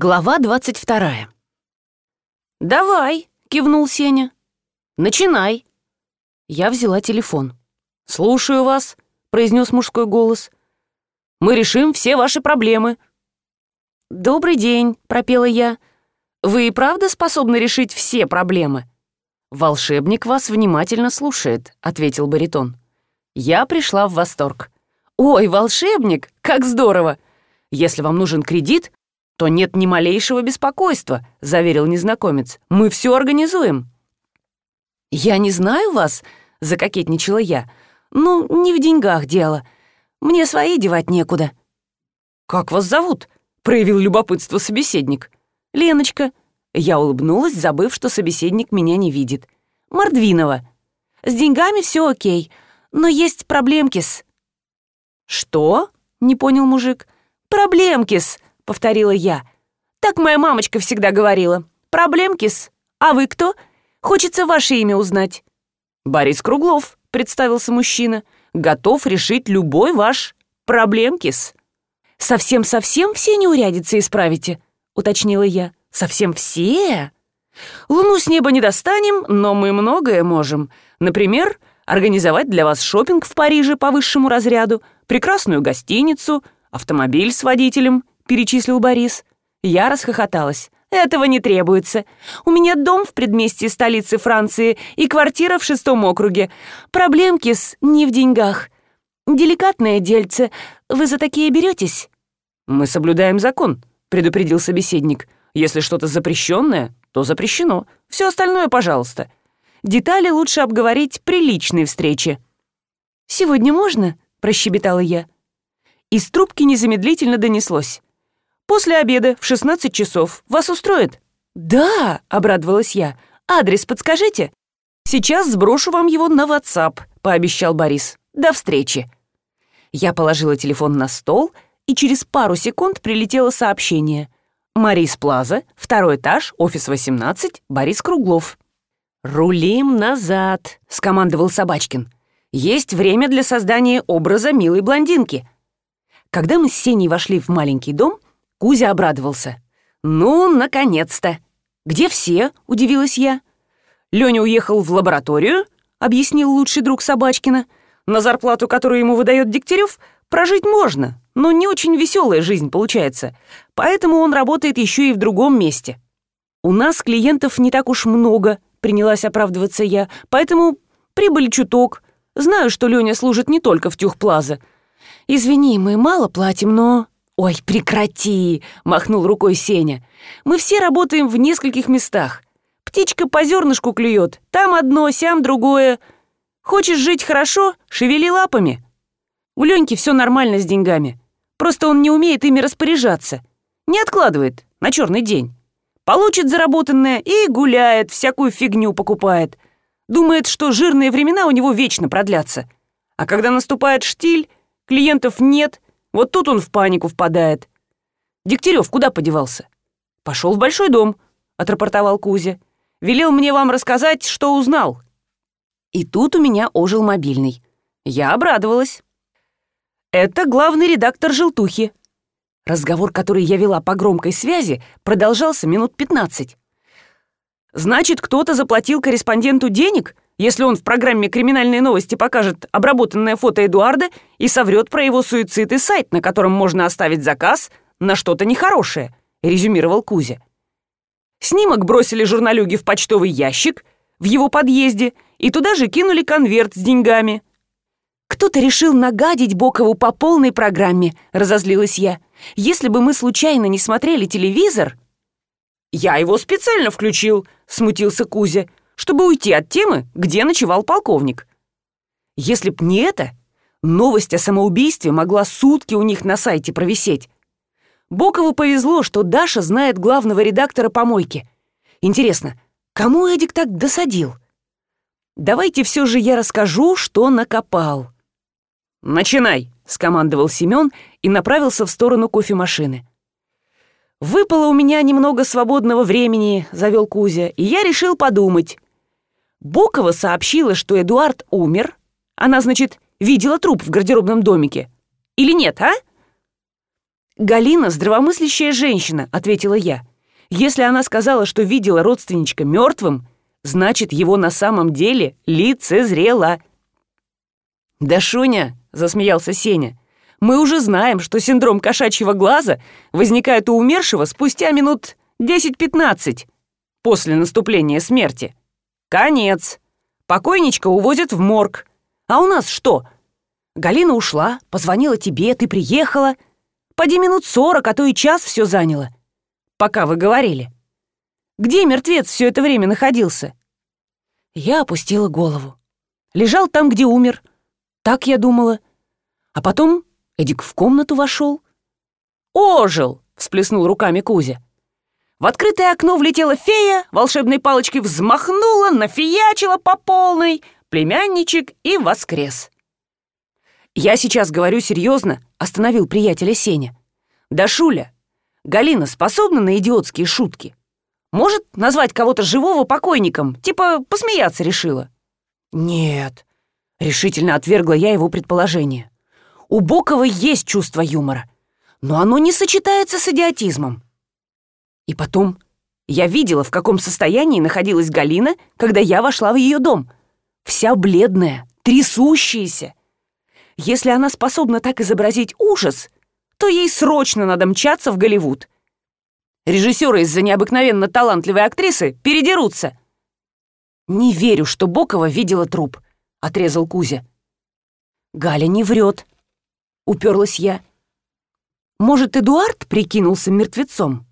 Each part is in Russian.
Глава двадцать вторая. «Давай», — кивнул Сеня. «Начинай». Я взяла телефон. «Слушаю вас», — произнес мужской голос. «Мы решим все ваши проблемы». «Добрый день», — пропела я. «Вы и правда способны решить все проблемы?» «Волшебник вас внимательно слушает», — ответил баритон. Я пришла в восторг. «Ой, волшебник, как здорово! Если вам нужен кредит, то нет ни малейшего беспокойства», — заверил незнакомец. «Мы все организуем». «Я не знаю вас», — закокетничала я. «Ну, не в деньгах дело. Мне свои девать некуда». «Как вас зовут?» — проявил любопытство собеседник. «Леночка». Я улыбнулась, забыв, что собеседник меня не видит. «Мордвинова. С деньгами все окей, но есть проблемки-с». «Что?» — не понял мужик. «Проблемки-с», повторила я. «Так моя мамочка всегда говорила. Проблемкис? А вы кто? Хочется ваше имя узнать». «Борис Круглов», — представился мужчина. «Готов решить любой ваш проблемкис». «Совсем-совсем все неурядицы исправите?» — уточнила я. «Совсем все?» «Луну с неба не достанем, но мы многое можем. Например, организовать для вас шопинг в Париже по высшему разряду, прекрасную гостиницу, автомобиль с водителем перечислил Борис. Я расхохоталась. «Этого не требуется. У меня дом в предместье столицы Франции и квартира в шестом округе. Проблемки с не в деньгах. Деликатное дельце. Вы за такие беретесь?» «Мы соблюдаем закон», — предупредил собеседник. «Если что-то запрещенное, то запрещено. Все остальное, пожалуйста. Детали лучше обговорить при личной встрече». «Сегодня можно?» — прощебетала я. Из трубки незамедлительно донеслось. После обеда в 16 часов. Вас устроит?» «Да», — обрадовалась я. «Адрес подскажите?» «Сейчас сброшу вам его на WhatsApp», — пообещал Борис. «До встречи». Я положила телефон на стол, и через пару секунд прилетело сообщение. «Марис Плаза, второй этаж, офис 18, Борис Круглов». «Рулим назад», — скомандовал Собачкин. «Есть время для создания образа милой блондинки». Когда мы с Сеней вошли в маленький дом, Кузя обрадовался. «Ну, наконец-то!» «Где все?» — удивилась я. «Леня уехал в лабораторию», — объяснил лучший друг Собачкина. «На зарплату, которую ему выдает Дегтярев, прожить можно, но не очень веселая жизнь получается. Поэтому он работает еще и в другом месте». «У нас клиентов не так уж много», — принялась оправдываться я, «поэтому прибыли чуток. Знаю, что Леня служит не только в Тюхплаза. Извини, мы мало платим, но...» «Ой, прекрати!» — махнул рукой Сеня. «Мы все работаем в нескольких местах. Птичка по зернышку клюет, там одно, сям другое. Хочешь жить хорошо — шевели лапами. У Леньки все нормально с деньгами. Просто он не умеет ими распоряжаться. Не откладывает на черный день. Получит заработанное и гуляет, всякую фигню покупает. Думает, что жирные времена у него вечно продлятся. А когда наступает штиль, клиентов нет — вот тут он в панику впадает. Дегтярев куда подевался? Пошел в большой дом, отрапортовал Кузя. Велел мне вам рассказать, что узнал. И тут у меня ожил мобильный. Я обрадовалась. Это главный редактор «Желтухи». Разговор, который я вела по громкой связи, продолжался минут пятнадцать. Значит, кто-то заплатил корреспонденту денег — если он в программе «Криминальные новости» покажет обработанное фото Эдуарда и соврет про его суицид и сайт, на котором можно оставить заказ на что-то нехорошее», — резюмировал Кузя. Снимок бросили журналюги в почтовый ящик в его подъезде и туда же кинули конверт с деньгами. «Кто-то решил нагадить Бокову по полной программе», — разозлилась я. «Если бы мы случайно не смотрели телевизор...» «Я его специально включил», — смутился Кузя чтобы уйти от темы, где ночевал полковник. Если б не это, новость о самоубийстве могла сутки у них на сайте провисеть. Бокову повезло, что Даша знает главного редактора помойки. Интересно, кому Эдик так досадил? Давайте все же я расскажу, что накопал. «Начинай», — скомандовал Семен и направился в сторону кофемашины. «Выпало у меня немного свободного времени», — завел Кузя, «и я решил подумать. Бокова сообщила, что Эдуард умер. Она, значит, видела труп в гардеробном домике. Или нет, а? «Галина — здравомыслящая женщина», — ответила я. «Если она сказала, что видела родственничка мертвым, значит, его на самом деле лицезрела». «Да, Шуня», — засмеялся Сеня, — «мы уже знаем, что синдром кошачьего глаза возникает у умершего спустя минут 10-15 после наступления смерти. Конец. Покойничка увозят в морг. А у нас что? Галина ушла, позвонила тебе, ты приехала. Поди минут сорок, а то и час все заняло. Пока вы говорили. Где мертвец все это время находился? Я опустила голову. Лежал там, где умер. Так я думала. А потом Эдик в комнату вошел. «Ожил!» — всплеснул руками Кузя. В открытое окно влетела фея, волшебной палочкой взмахнула, нафиячила по полной, племянничек и воскрес. «Я сейчас говорю серьезно», — остановил приятеля Сеня. «Да, Шуля, Галина способна на идиотские шутки? Может назвать кого-то живого покойником, типа посмеяться решила?» «Нет», Решительно отвергла я его предположение. У Бокова есть чувство юмора, но оно не сочетается с идиотизмом. И потом, я видела, в каком состоянии находилась Галина, когда я вошла в ее дом. Вся бледная, трясущаяся. Если она способна так изобразить ужас, то ей срочно надо мчаться в Голливуд. Режиссеры из-за необыкновенно талантливой актрисы передерутся. Не верю, что Бокова видела труп —— отрезал Кузя. «Галя не врет», — уперлась я. «Может, Эдуард прикинулся мертвецом?»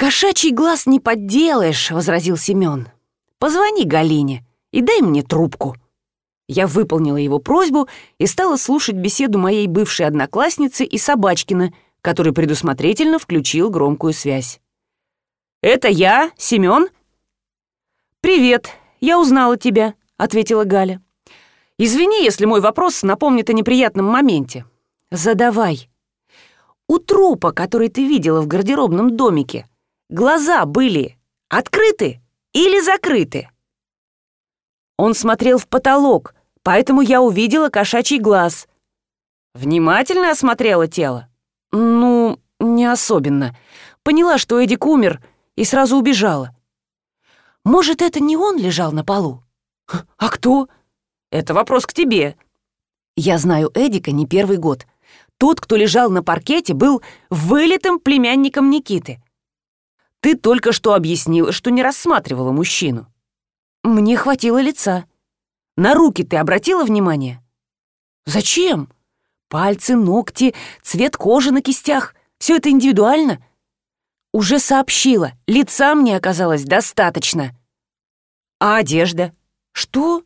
«Кошачий глаз не подделаешь», — возразил Семен. «Позвони Галине и дай мне трубку». Я выполнила его просьбу и стала слушать беседу моей бывшей одноклассницы и Собачкина, который предусмотрительно включил громкую связь. «Это я, Семен?» «Привет, я узнала тебя», ответила Галя. «Извини, если мой вопрос напомнит о неприятном моменте». «Задавай». «У трупа, который ты видела в гардеробном домике, глаза были открыты или закрыты?» Он смотрел в потолок, поэтому я увидела кошачий глаз. Внимательно осмотрела тело? Ну, не особенно. Поняла, что Эдик умер, и сразу убежала. Может, это не он лежал на полу? «А кто?» «Это вопрос к тебе». «Я знаю Эдика не первый год. Тот, кто лежал на паркете, был вылитым племянником Никиты. Ты только что объяснила, что не рассматривала мужчину. Мне хватило лица. На руки ты обратила внимание? Зачем? Пальцы, ногти, цвет кожи на кистях. Все это индивидуально. Уже сообщила, лица мне оказалось достаточно. А одежда? Что?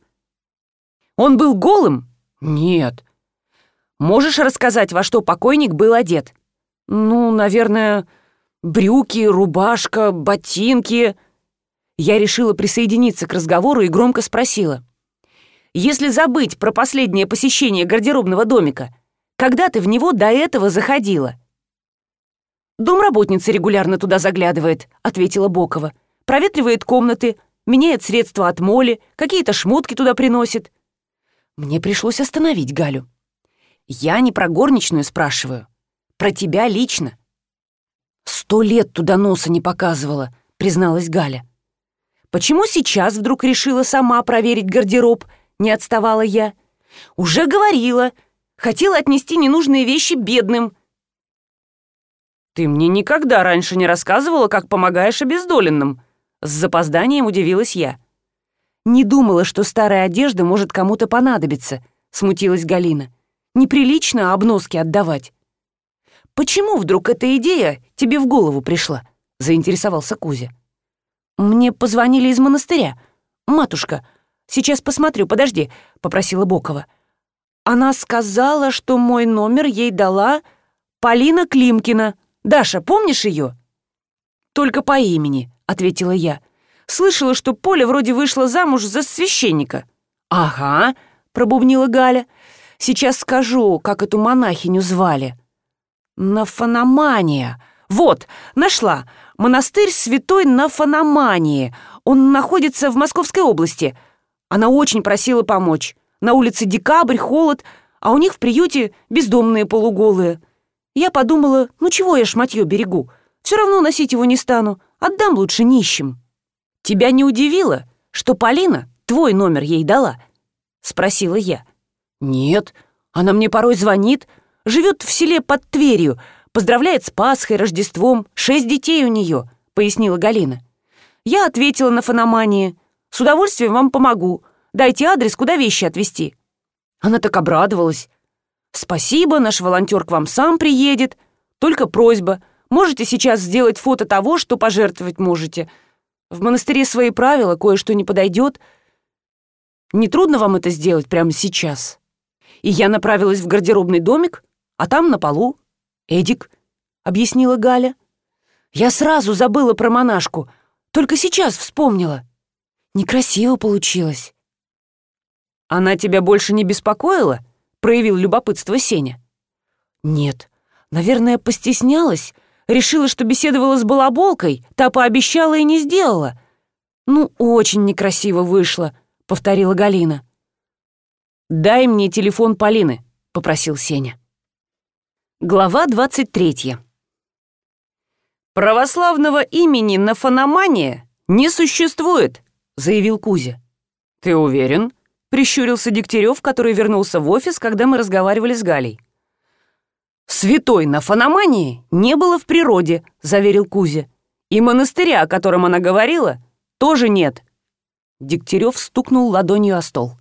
Он был голым? Нет. Можешь рассказать, во что покойник был одет? Ну, наверное, брюки, рубашка, ботинки. Я решила присоединиться к разговору и громко спросила. Если забыть про последнее посещение гардеробного домика, когда ты в него до этого заходила? «Домработница регулярно туда заглядывает», — ответила Бокова. «Проветривает комнаты, меняет средства от моли, какие-то шмотки туда приносит. Мне пришлось остановить Галю. Я не про горничную спрашиваю, про тебя лично. Сто лет туда носа не показывала, призналась Галя. Почему сейчас вдруг решила сама проверить гардероб, не отставала я? Уже говорила, хотела отнести ненужные вещи бедным. Ты мне никогда раньше не рассказывала, как помогаешь обездоленным, с запозданием удивилась я. «Не думала, что старая одежда может кому-то понадобиться», — смутилась Галина. «Неприлично обноски отдавать». «Почему вдруг эта идея тебе в голову пришла?» — заинтересовался Кузя. «Мне позвонили из монастыря. Матушка, сейчас посмотрю, подожди», — попросила Бокова. «Она сказала, что мой номер ей дала Полина Климкина. Даша, помнишь ее?» «Только по имени», — ответила я. «Слышала, что Поля вроде вышла замуж за священника». «Ага», — пробубнила Галя. «Сейчас скажу, как эту монахиню звали». «Нафаномания. Вот, нашла. Монастырь святой Нафаномании. Он находится в Московской области. Она очень просила помочь. На улице декабрь, холод, а у них в приюте бездомные полуголые. Я подумала, ну чего я шматье берегу? Все равно носить его не стану. Отдам лучше нищим. Тебя не удивило, что Полина твой номер ей дала? Спросила я. Нет, она мне порой звонит, живет в селе под Тверью, поздравляет с Пасхой, Рождеством, шесть детей у нее, пояснила Галина. Я ответила на фономании. С удовольствием вам помогу. Дайте адрес, куда вещи отвезти. Она так обрадовалась. «Спасибо, наш волонтер к вам сам приедет. Только просьба, можете сейчас сделать фото того, что пожертвовать можете. В монастыре свои правила, кое-что не подойдет. Не трудно вам это сделать прямо сейчас?» И я направилась в гардеробный домик, а там на полу Эдик, — объяснила Галя. Я сразу забыла про монашку, только сейчас вспомнила. Некрасиво получилось. «Она тебя больше не беспокоила?» — проявил любопытство Сеня. «Нет, наверное, постеснялась, решила, что беседовала с балаболкой, та пообещала и не сделала. Ну, очень некрасиво вышло», — повторила Галина. «Дай мне телефон Полины», — попросил Сеня. Глава 23. «Православного имени на фономания не существует», — заявил Кузя. «Ты уверен?» прищурился Дегтярев, который вернулся в офис, когда мы разговаривали с Галей. «Святой на Фаномании не было в природе», — заверил Кузя. «И монастыря, о котором она говорила, тоже нет». Дегтярев стукнул ладонью о стол.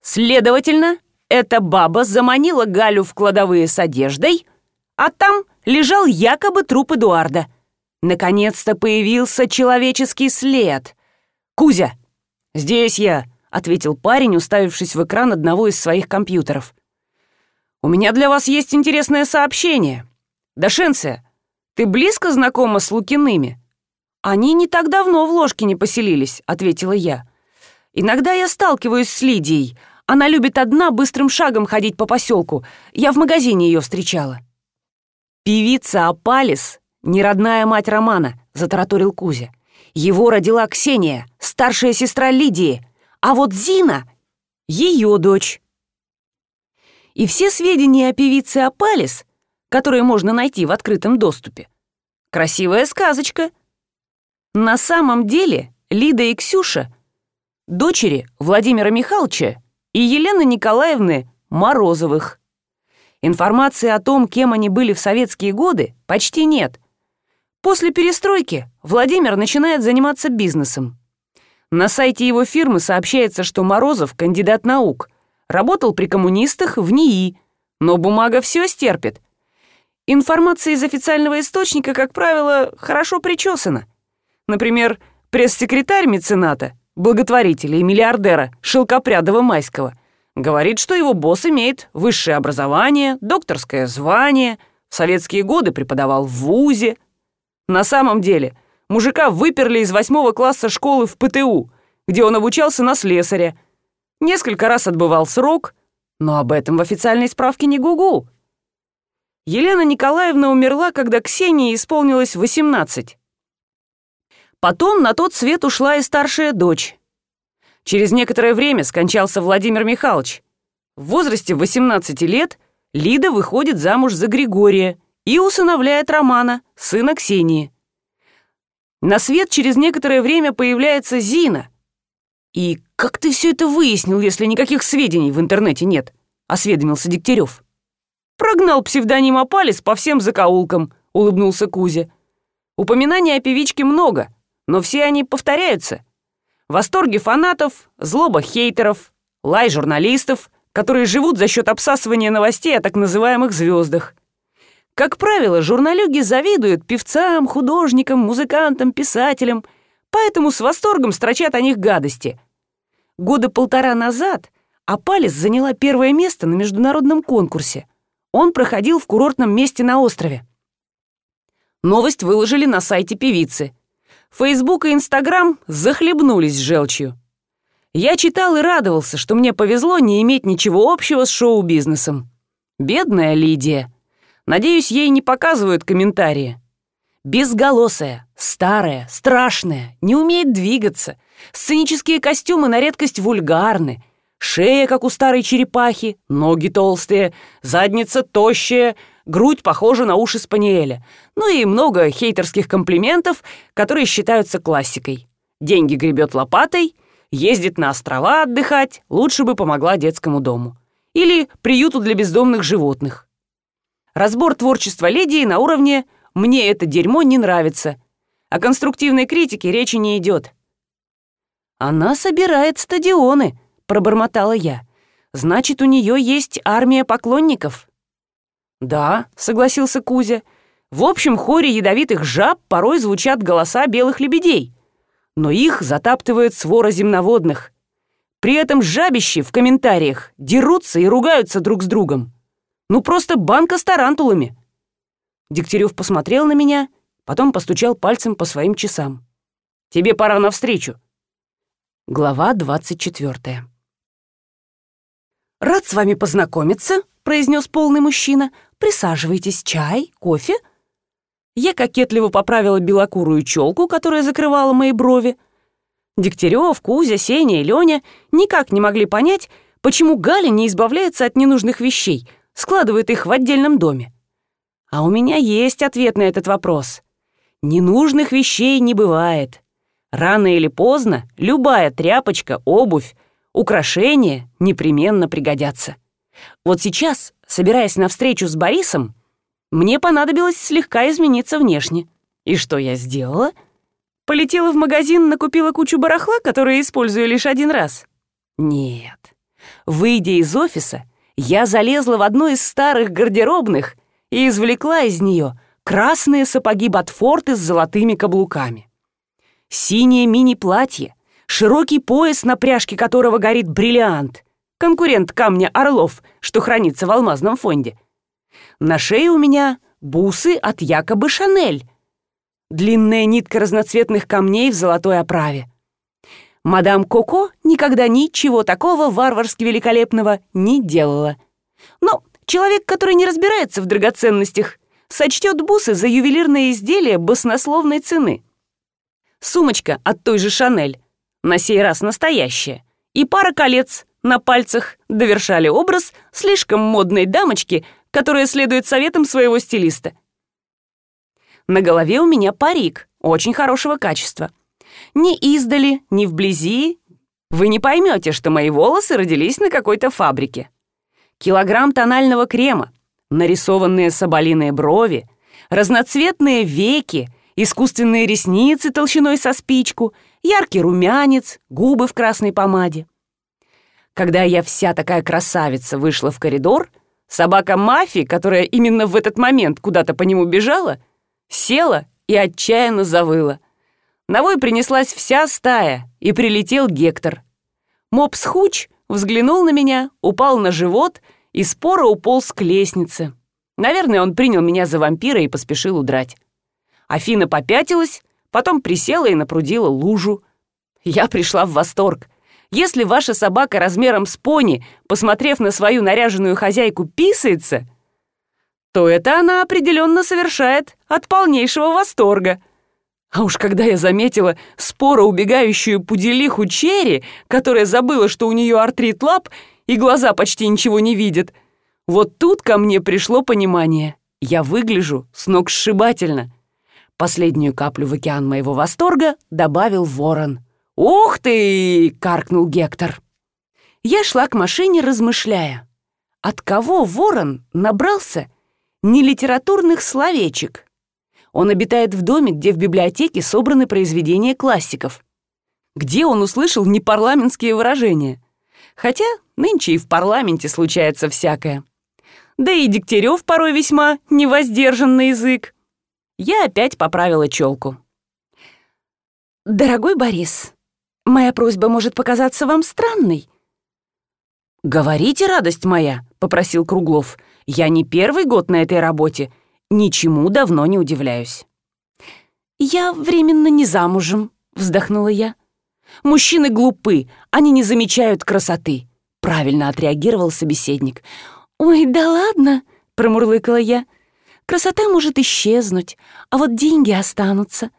«Следовательно, эта баба заманила Галю в кладовые с одеждой, а там лежал якобы труп Эдуарда. Наконец-то появился человеческий след. Кузя, здесь я!» ответил парень, уставившись в экран одного из своих компьютеров. «У меня для вас есть интересное сообщение. Дашенция, ты близко знакома с Лукиными?» «Они не так давно в ложке не поселились», — ответила я. «Иногда я сталкиваюсь с Лидией. Она любит одна быстрым шагом ходить по поселку. Я в магазине ее встречала». «Певица Апалис — не родная мать Романа», — затараторил Кузя. «Его родила Ксения, старшая сестра Лидии. А вот Зина — ее дочь. И все сведения о певице Апалис, которые можно найти в открытом доступе, красивая сказочка. На самом деле Лида и Ксюша — дочери Владимира Михайловича и Елены Николаевны Морозовых. Информации о том, кем они были в советские годы, почти нет. После перестройки Владимир начинает заниматься бизнесом. На сайте его фирмы сообщается, что Морозов — кандидат наук, работал при коммунистах в НИИ, но бумага все стерпит. Информация из официального источника, как правило, хорошо причесана. Например, пресс-секретарь мецената, благотворителя и миллиардера Шелкопрядова-Майского говорит, что его босс имеет высшее образование, докторское звание, в советские годы преподавал в ВУЗе. На самом деле — Мужика выперли из восьмого класса школы в ПТУ, где он обучался на слесаря. Несколько раз отбывал срок, но об этом в официальной справке не гугу. Елена Николаевна умерла, когда Ксении исполнилось 18. Потом на тот свет ушла и старшая дочь. Через некоторое время скончался Владимир Михайлович. В возрасте 18 лет Лида выходит замуж за Григория и усыновляет Романа, сына Ксении. На свет через некоторое время появляется Зина. «И как ты все это выяснил, если никаких сведений в интернете нет?» — осведомился Дегтярев. «Прогнал псевдоним Апалис по всем закоулкам», — улыбнулся Кузя. «Упоминаний о певичке много, но все они повторяются. Восторги фанатов, злоба хейтеров, лай журналистов, которые живут за счет обсасывания новостей о так называемых звездах. Как правило, журналюги завидуют певцам, художникам, музыкантам, писателям, поэтому с восторгом строчат о них гадости. Года полтора назад Апалис заняла первое место на международном конкурсе. Он проходил в курортном месте на острове. Новость выложили на сайте певицы. Фейсбук и Инстаграм захлебнулись желчью. Я читал и радовался, что мне повезло не иметь ничего общего с шоу-бизнесом. Бедная Лидия. Надеюсь, ей не показывают комментарии. Безголосая, старая, страшная, не умеет двигаться. Сценические костюмы на редкость вульгарны. Шея, как у старой черепахи, ноги толстые, задница тощая, грудь похожа на уши спаниеля. Ну и много хейтерских комплиментов, которые считаются классикой. Деньги гребет лопатой, ездит на острова отдыхать, лучше бы помогла детскому дому. Или приюту для бездомных животных. Разбор творчества леди на уровне «мне это дерьмо не нравится». О конструктивной критике речи не идет. «Она собирает стадионы», — пробормотала я. «Значит, у нее есть армия поклонников». «Да», — согласился Кузя. «В общем хоре ядовитых жаб порой звучат голоса белых лебедей, но их затаптывает свора земноводных. При этом жабищи в комментариях дерутся и ругаются друг с другом. Ну, просто банка с тарантулами». Дегтярев посмотрел на меня, потом постучал пальцем по своим часам. «Тебе пора на встречу». Глава двадцать четвертая. «Рад с вами познакомиться», — произнес полный мужчина. «Присаживайтесь, чай, кофе?» Я кокетливо поправила белокурую челку, которая закрывала мои брови. Дегтярев, Кузя, Сеня и Леня никак не могли понять, почему Галя не избавляется от ненужных вещей, складывает их в отдельном доме. А у меня есть ответ на этот вопрос. Ненужных вещей не бывает. Рано или поздно любая тряпочка, обувь, украшения непременно пригодятся. Вот сейчас, собираясь на встречу с Борисом, мне понадобилось слегка измениться внешне. И что я сделала? Полетела в магазин, накупила кучу барахла, которое использую лишь один раз? Нет. Выйдя из офиса, я залезла в одну из старых гардеробных и извлекла из нее красные сапоги Ботфорты с золотыми каблуками. Синее мини-платье, широкий пояс, на пряжке которого горит бриллиант, конкурент камня орлов, что хранится в алмазном фонде. На шее у меня бусы от якобы Шанель. Длинная нитка разноцветных камней в золотой оправе. Мадам Коко никогда ничего такого варварски великолепного не делала. Но человек, который не разбирается в драгоценностях, сочтет бусы за ювелирные изделия баснословной цены. Сумочка от той же Шанель, на сей раз настоящая, и пара колец на пальцах довершали образ слишком модной дамочки, которая следует советам своего стилиста. На голове у меня парик, очень хорошего качества. Ни издали, ни вблизи вы не поймете, что мои волосы родились на какой-то фабрике. Килограмм тонального крема, нарисованные соболиные брови, разноцветные веки, искусственные ресницы толщиной со спичку, яркий румянец, губы в красной помаде. Когда я вся такая красавица вышла в коридор, собака Мафи, которая именно в этот момент куда-то по нему бежала, села и отчаянно завыла. На вой принеслась вся стая, и прилетел Гектор. Мопс Хуч взглянул на меня, упал на живот и споро уполз к лестнице. Наверное, он принял меня за вампира и поспешил удрать. Афина попятилась, потом присела и напрудила лужу. Я пришла в восторг. Если ваша собака размером с пони, посмотрев на свою наряженную хозяйку, писается, то это она определенно совершает от полнейшего восторга. А уж когда я заметила споро убегающую пуделиху Черри, которая забыла, что у нее артрит лап и глаза почти ничего не видят, вот тут ко мне пришло понимание. Я выгляжу с ног сшибательно. Последнюю каплю в океан моего восторга добавил ворон — «Ух ты!» — каркнул Гектор. Я шла к машине, размышляя. От кого ворон набрался нелитературных словечек? Он обитает в доме, где в библиотеке собраны произведения классиков. Где он услышал непарламентские выражения? Хотя нынче и в парламенте случается всякое. Да и Дегтярев порой весьма невоздержанный язык. Я опять поправила челку. «Дорогой Борис, Моя просьба может показаться вам странной». «Говорите, радость моя», — попросил Круглов. «Я не первый год на этой работе. Ничему давно не удивляюсь». «Я временно не замужем», — вздохнула я. «Мужчины глупы, они не замечают красоты», — правильно отреагировал собеседник. «Ой, да ладно», — промурлыкала я. «Красота может исчезнуть, а вот деньги останутся.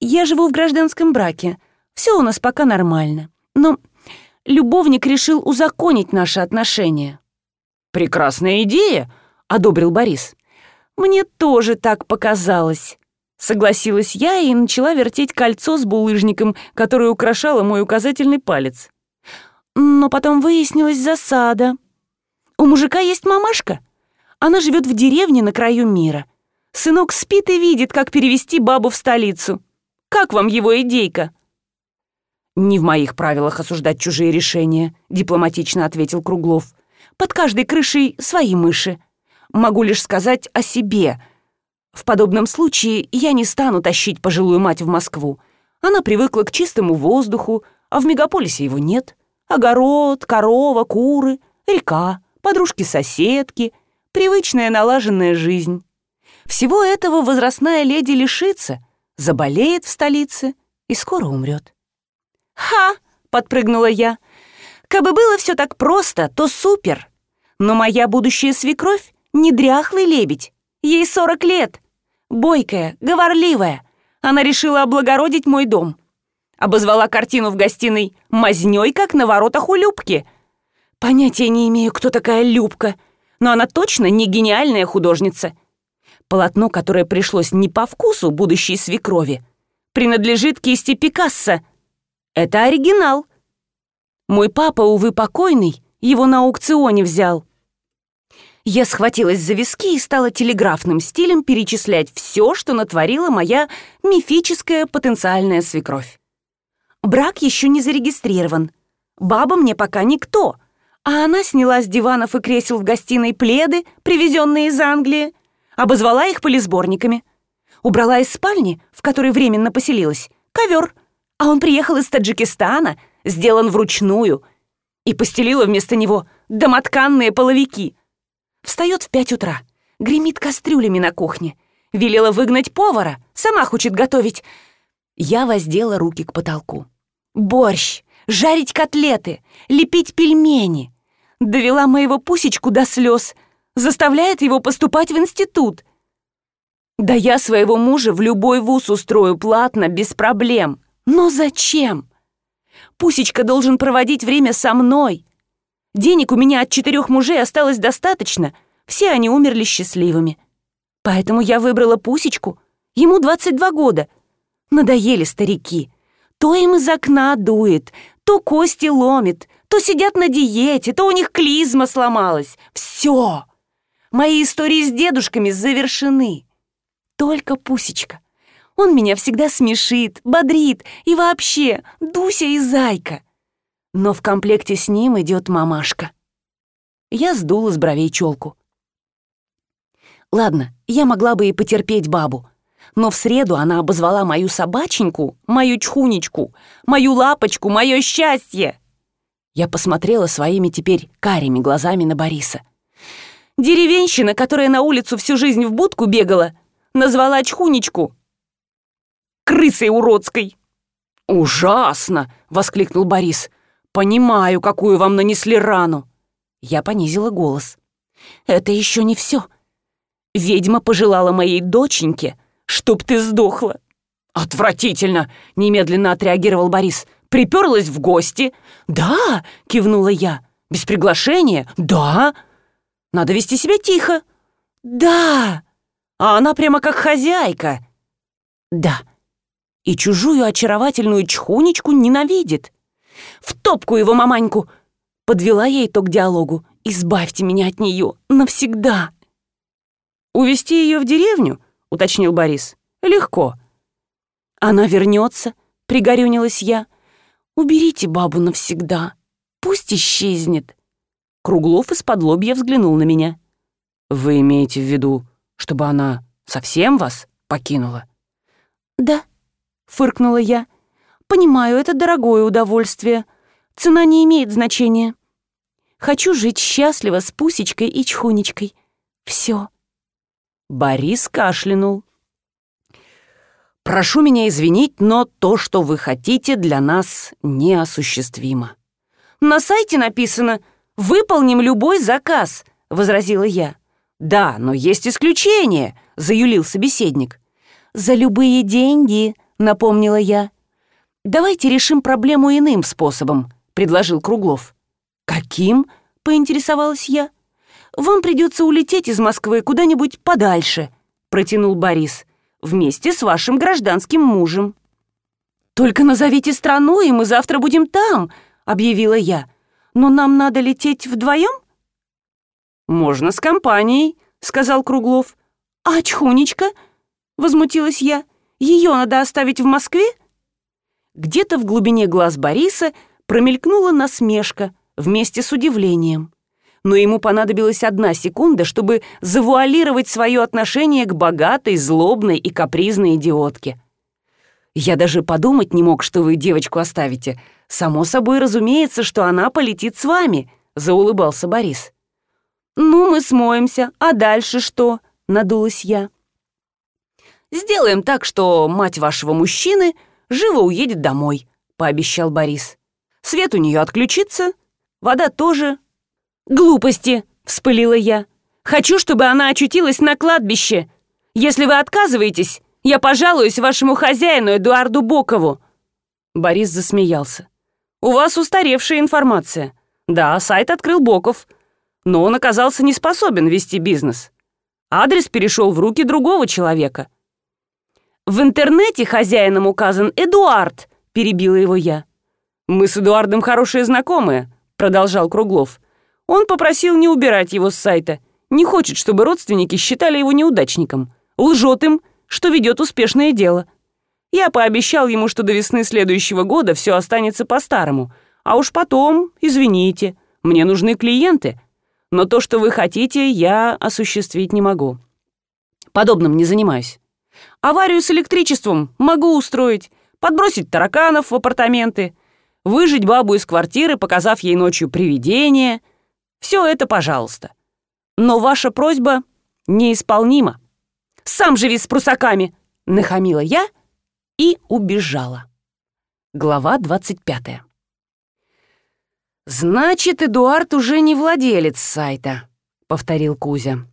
Я живу в гражданском браке, все у нас пока нормально. Но любовник решил узаконить наши отношения». «Прекрасная идея», — одобрил Борис. Мне тоже так показалось. Согласилась я и начала вертеть кольцо с булыжником, которое украшало мой указательный палец. Но потом выяснилась засада. У мужика есть мамашка. Она живет в деревне на краю мира. Сынок спит и видит, как перевести бабу в столицу. Как вам его идейка?» «Не в моих правилах осуждать чужие решения», — дипломатично ответил Круглов. «Под каждой крышей свои мыши. Могу лишь сказать о себе. В подобном случае я не стану тащить пожилую мать в Москву. Она привыкла к чистому воздуху, а в мегаполисе его нет. Огород, корова, куры, река, подружки-соседки, привычная налаженная жизнь. Всего этого возрастная леди лишится, заболеет в столице и скоро умрет. «Ха!» — подпрыгнула я. «Кабы было все так просто, то супер. Но моя будущая свекровь — не дряхлый лебедь. Ей сорок лет. Бойкая, говорливая. Она решила облагородить мой дом. Обозвала картину в гостиной мазнёй, как на воротах у Любки. Понятия не имею, кто такая Любка, но она точно не гениальная художница. Полотно, которое пришлось не по вкусу будущей свекрови, принадлежит кисти Пикассо — это оригинал. Мой папа, увы, покойный, его на аукционе взял. Я схватилась за виски и стала телеграфным стилем перечислять все, что натворила моя мифическая потенциальная свекровь. Брак еще не зарегистрирован. Баба мне пока никто, а она сняла с диванов и кресел в гостиной пледы, привезенные из Англии, обозвала их полисборниками. Убрала из спальни, в которой временно поселилась, ковер — а он приехал из Таджикистана, сделан вручную, и постелила вместо него домотканные половики. Встает в пять утра, гремит кастрюлями на кухне, велела выгнать повара, сама хочет готовить. Я воздела руки к потолку. Борщ, жарить котлеты, лепить пельмени. Довела моего пусечку до слез, заставляет его поступать в институт. Да я своего мужа в любой вуз устрою платно, без проблем. Но зачем? Пусечка должен проводить время со мной. Денег у меня от четырех мужей осталось достаточно, все они умерли счастливыми. Поэтому я выбрала Пусечку, ему 22 года. Надоели старики. То им из окна дует, то кости ломит, то сидят на диете, то у них клизма сломалась. Все. Мои истории с дедушками завершены. Только Пусечка. Он меня всегда смешит, бодрит и вообще Дуся и Зайка. Но в комплекте с ним идет мамашка. Я сдула с бровей челку. Ладно, я могла бы и потерпеть бабу, но в среду она обозвала мою собаченьку, мою чхунечку, мою лапочку, мое счастье. Я посмотрела своими теперь карими глазами на Бориса. Деревенщина, которая на улицу всю жизнь в будку бегала, назвала чхунечку крысой уродской!» «Ужасно!» — воскликнул Борис. «Понимаю, какую вам нанесли рану!» Я понизила голос. «Это еще не все. Ведьма пожелала моей доченьке, чтоб ты сдохла». «Отвратительно!» — немедленно отреагировал Борис. «Приперлась в гости?» «Да!» — кивнула я. «Без приглашения?» «Да!» «Надо вести себя тихо?» «Да!» «А она прямо как хозяйка?» «Да!» И чужую очаровательную чхунечку ненавидит. В топку его маманьку! Подвела я итог диалогу. Избавьте меня от нее навсегда. Увести ее в деревню? уточнил Борис. Легко. Она вернется, пригорюнилась я. Уберите бабу навсегда. Пусть исчезнет. Круглов из-под лобья взглянул на меня. «Вы имеете в виду, чтобы она совсем вас покинула?» «Да», фыркнула я. «Понимаю, это дорогое удовольствие. Цена не имеет значения. Хочу жить счастливо с Пусечкой и Чхунечкой. Все. Борис кашлянул. «Прошу меня извинить, но то, что вы хотите, для нас неосуществимо». «На сайте написано «Выполним любой заказ», — возразила я. «Да, но есть исключение», — заюлил собеседник. «За любые деньги», — напомнила я. «Давайте решим проблему иным способом», — предложил Круглов. «Каким?» — поинтересовалась я. вам придется улететь из Москвы куда-нибудь подальше», — протянул Борис, «вместе с вашим гражданским мужем». «Только назовите страну, и мы завтра будем там», — объявила я. «Но нам надо лететь вдвоем?» «Можно с компанией», — сказал Круглов. «А Чхунечка?» — возмутилась я. «Ее надо оставить в Москве?» Где-то в глубине глаз Бориса промелькнула насмешка вместе с удивлением. Но ему понадобилась одна секунда, чтобы завуалировать свое отношение к богатой, злобной и капризной идиотке. «Я даже подумать не мог, что вы девочку оставите. Само собой разумеется, что она полетит с вами», — заулыбался Борис. «Ну, мы смоемся, а дальше что?» — надулась я. «Сделаем так, что мать вашего мужчины живо уедет домой», — пообещал Борис. «Свет у нее отключится, вода тоже». «Глупости!» — вспылила я. «Хочу, чтобы она очутилась на кладбище. Если вы отказываетесь, я пожалуюсь вашему хозяину Эдуарду Бокову». Борис засмеялся. «У вас устаревшая информация. Да, сайт открыл Боков, но он оказался не способен вести бизнес. Адрес перешел в руки другого человека. «В интернете хозяином указан Эдуард», — перебила его я. «Мы с Эдуардом хорошие знакомые», — продолжал Круглов. «Он попросил не убирать его с сайта. Не хочет, чтобы родственники считали его неудачником. Лжет им, что ведет успешное дело. Я пообещал ему, что до весны следующего года все останется по-старому. А уж потом, извините, мне нужны клиенты, но то, что вы хотите, я осуществить не могу. Подобным не занимаюсь. Аварию с электричеством могу устроить, подбросить тараканов в апартаменты, выжить бабу из квартиры, показав ей ночью привидение. Все это пожалуйста. Но ваша просьба неисполнима. Сам живи с прусаками, нахамила я и убежала. Глава двадцать пятая. «Значит, Эдуард уже не владелец сайта», — повторил Кузя.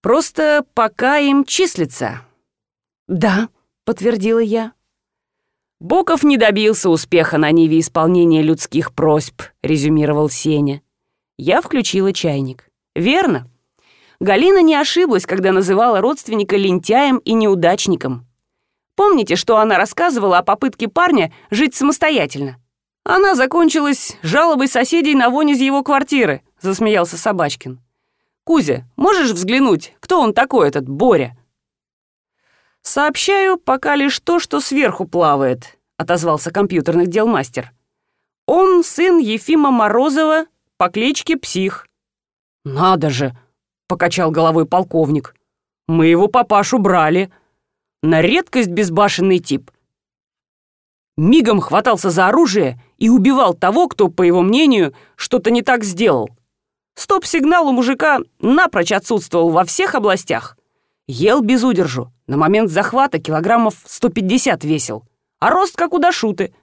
«Просто пока им числится». «Да», — подтвердила я. «Боков не добился успеха на ниве исполнения людских просьб», — резюмировал Сеня. Я включила чайник. «Верно. Галина не ошиблась, когда называла родственника лентяем и неудачником. Помните, что она рассказывала о попытке парня жить самостоятельно? Она закончилась жалобой соседей на вонь из его квартиры, засмеялся Собачкин. Кузя, можешь взглянуть, кто он такой, этот Боря? Сообщаю пока лишь то, что сверху плавает, отозвался компьютерных дел мастер. Он сын Ефима Морозова по кличке Псих. Надо же, покачал головой полковник. Мы его папашу брали. На редкость безбашенный тип мигом хватался за оружие и убивал того, кто, по его мнению, что-то не так сделал. Стоп-сигнал у мужика напрочь отсутствовал во всех областях. Ел без удержу, на момент захвата килограммов 150 весил, а рост как у Дашуты.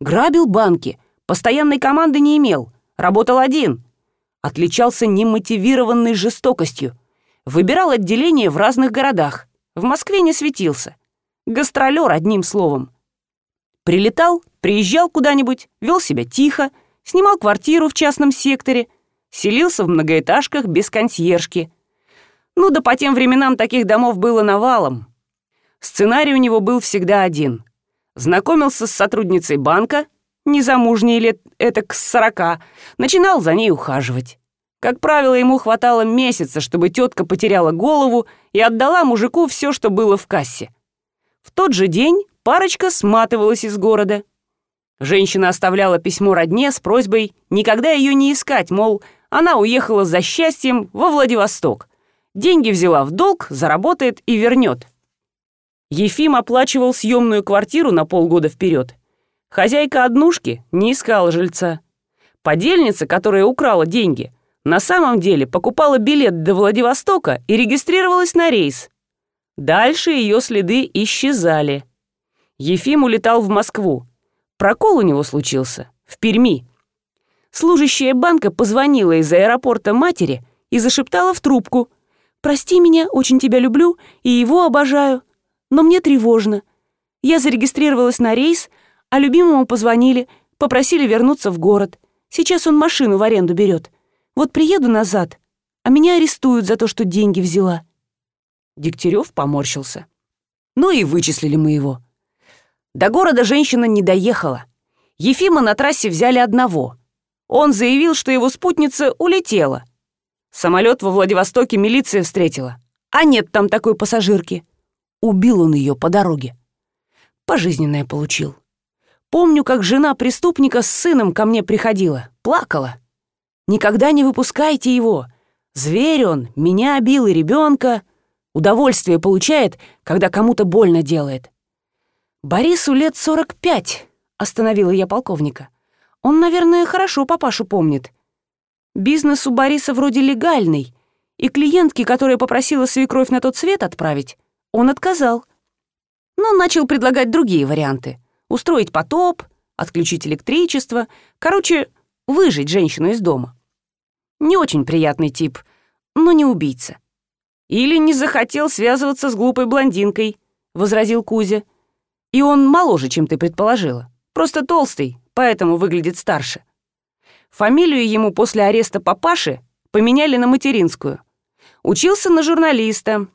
Грабил банки, постоянной команды не имел, работал один. Отличался немотивированной жестокостью. Выбирал отделение в разных городах. В Москве не светился. Гастролер, одним словом. Прилетал, приезжал куда-нибудь, вел себя тихо, снимал квартиру в частном секторе, селился в многоэтажках без консьержки. Ну да по тем временам таких домов было навалом. Сценарий у него был всегда один. Знакомился с сотрудницей банка, незамужней лет это к сорока, начинал за ней ухаживать. Как правило, ему хватало месяца, чтобы тетка потеряла голову и отдала мужику все, что было в кассе. В тот же день парочка сматывалась из города. Женщина оставляла письмо родне с просьбой никогда ее не искать, мол, она уехала за счастьем во Владивосток. Деньги взяла в долг, заработает и вернет. Ефим оплачивал съемную квартиру на полгода вперед. Хозяйка однушки не искала жильца. Подельница, которая украла деньги, на самом деле покупала билет до Владивостока и регистрировалась на рейс. Дальше ее следы исчезали. Ефим улетал в Москву. Прокол у него случился в Перми. Служащая банка позвонила из аэропорта матери и зашептала в трубку. «Прости меня, очень тебя люблю и его обожаю, но мне тревожно. Я зарегистрировалась на рейс, а любимому позвонили, попросили вернуться в город. Сейчас он машину в аренду берет. Вот приеду назад, а меня арестуют за то, что деньги взяла». Дегтярев поморщился. Ну и вычислили мы его. До города женщина не доехала. Ефима на трассе взяли одного. Он заявил, что его спутница улетела. Самолет во Владивостоке милиция встретила. А нет там такой пассажирки. Убил он ее по дороге. Пожизненное получил. Помню, как жена преступника с сыном ко мне приходила. Плакала. Никогда не выпускайте его. Зверь он, меня бил и ребенка. Удовольствие получает, когда кому-то больно делает. Борису лет сорок пять, остановила я полковника. Он, наверное, хорошо папашу помнит. Бизнес у Бориса вроде легальный, и клиентке, которая попросила свекровь на тот свет отправить, он отказал. Но начал предлагать другие варианты. Устроить потоп, отключить электричество, короче, выжить женщину из дома. Не очень приятный тип, но не убийца. Или не захотел связываться с глупой блондинкой, возразил Кузя. И он моложе, чем ты предположила. Просто толстый, поэтому выглядит старше. Фамилию ему после ареста папаши поменяли на материнскую. Учился на журналиста.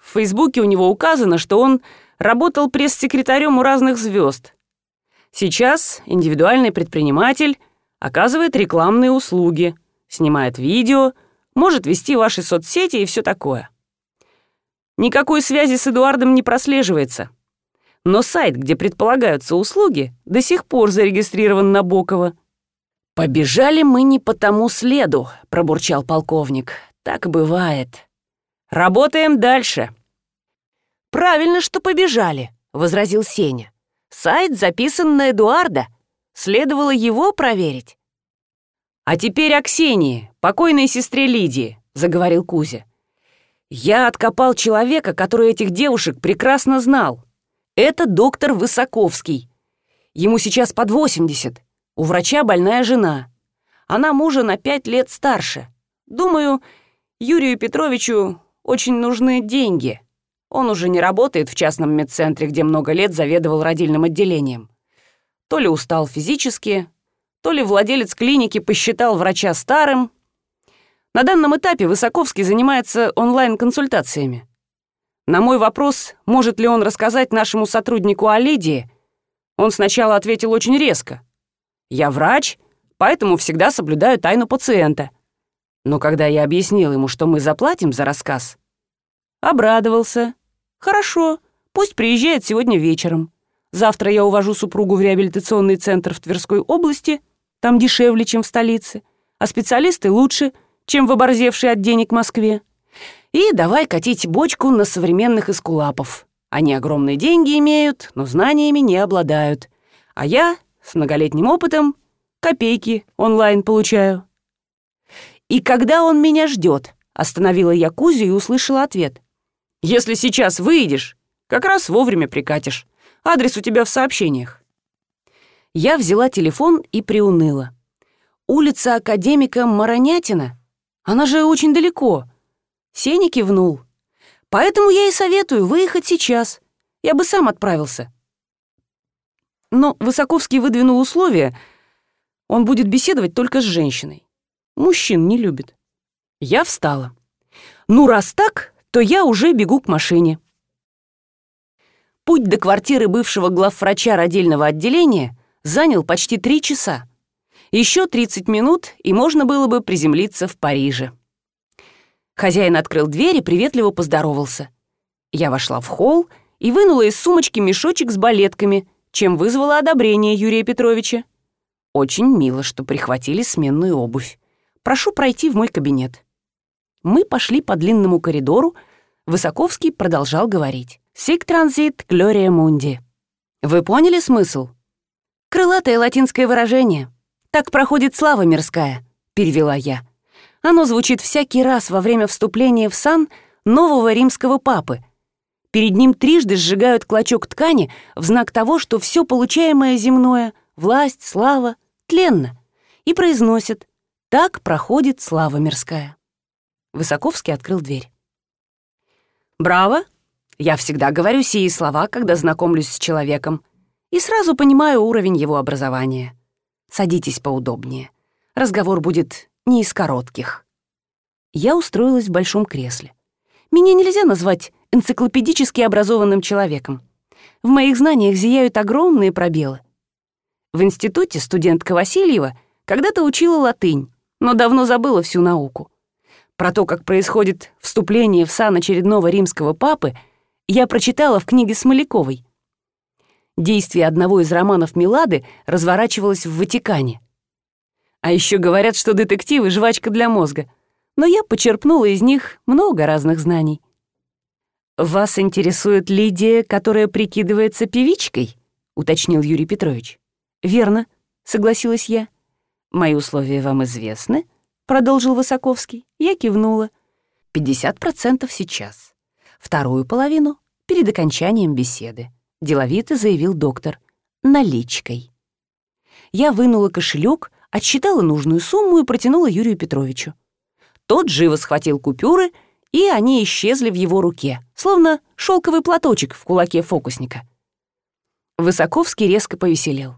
В Фейсбуке у него указано, что он работал пресс-секретарем у разных звезд. Сейчас индивидуальный предприниматель оказывает рекламные услуги, снимает видео, может вести ваши соцсети и все такое. Никакой связи с Эдуардом не прослеживается. Но сайт, где предполагаются услуги, до сих пор зарегистрирован на Бокова. «Побежали мы не по тому следу», — пробурчал полковник. «Так бывает. Работаем дальше». «Правильно, что побежали», — возразил Сеня. «Сайт записан на Эдуарда. Следовало его проверить». «А теперь о Ксении, покойной сестре Лидии», — заговорил Кузя. «Я откопал человека, который этих девушек прекрасно знал. Это доктор Высоковский. Ему сейчас под 80. У врача больная жена. Она мужа на пять лет старше. Думаю, Юрию Петровичу очень нужны деньги. Он уже не работает в частном медцентре, где много лет заведовал родильным отделением. То ли устал физически, то ли владелец клиники посчитал врача старым. На данном этапе Высоковский занимается онлайн-консультациями. На мой вопрос, может ли он рассказать нашему сотруднику о Лидии, он сначала ответил очень резко. «Я врач, поэтому всегда соблюдаю тайну пациента». Но когда я объяснил ему, что мы заплатим за рассказ, обрадовался. «Хорошо, пусть приезжает сегодня вечером. Завтра я увожу супругу в реабилитационный центр в Тверской области, там дешевле, чем в столице, а специалисты лучше, чем в оборзевшей от денег Москве. И давай катить бочку на современных эскулапов. Они огромные деньги имеют, но знаниями не обладают. А я с многолетним опытом копейки онлайн получаю. И когда он меня ждет, остановила я Кузю и услышала ответ. Если сейчас выйдешь, как раз вовремя прикатишь. Адрес у тебя в сообщениях. Я взяла телефон и приуныла. Улица Академика Маронятина? Она же очень далеко. Сеня кивнул. «Поэтому я и советую выехать сейчас. Я бы сам отправился». Но Высоковский выдвинул условия. Он будет беседовать только с женщиной. Мужчин не любит. Я встала. «Ну, раз так, то я уже бегу к машине». Путь до квартиры бывшего главврача родильного отделения занял почти три часа. Еще 30 минут, и можно было бы приземлиться в Париже. Хозяин открыл дверь и приветливо поздоровался. Я вошла в холл и вынула из сумочки мешочек с балетками, чем вызвала одобрение Юрия Петровича. Очень мило, что прихватили сменную обувь. Прошу пройти в мой кабинет. Мы пошли по длинному коридору. Высоковский продолжал говорить. «Сик транзит глория мунди». Вы поняли смысл? Крылатое латинское выражение. Так проходит слава мирская, перевела я. Оно звучит всякий раз во время вступления в сан нового римского папы. Перед ним трижды сжигают клочок ткани в знак того, что все получаемое земное, власть, слава, тленно, и произносят «Так проходит слава мирская». Высоковский открыл дверь. «Браво! Я всегда говорю сии слова, когда знакомлюсь с человеком, и сразу понимаю уровень его образования. Садитесь поудобнее. Разговор будет не из коротких. Я устроилась в большом кресле. Меня нельзя назвать энциклопедически образованным человеком. В моих знаниях зияют огромные пробелы. В институте студентка Васильева когда-то учила латынь, но давно забыла всю науку. Про то, как происходит вступление в сан очередного римского папы, я прочитала в книге Смоляковой. Действие одного из романов Милады разворачивалось в Ватикане. А еще говорят, что детективы — жвачка для мозга. Но я почерпнула из них много разных знаний. «Вас интересует Лидия, которая прикидывается певичкой?» — уточнил Юрий Петрович. «Верно», — согласилась я. «Мои условия вам известны?» — продолжил Высоковский. Я кивнула. «Пятьдесят процентов сейчас. Вторую половину — перед окончанием беседы», — деловито заявил доктор. «Наличкой». Я вынула кошелек, отсчитала нужную сумму и протянула Юрию Петровичу. Тот живо схватил купюры, и они исчезли в его руке, словно шелковый платочек в кулаке фокусника. Высоковский резко повеселел.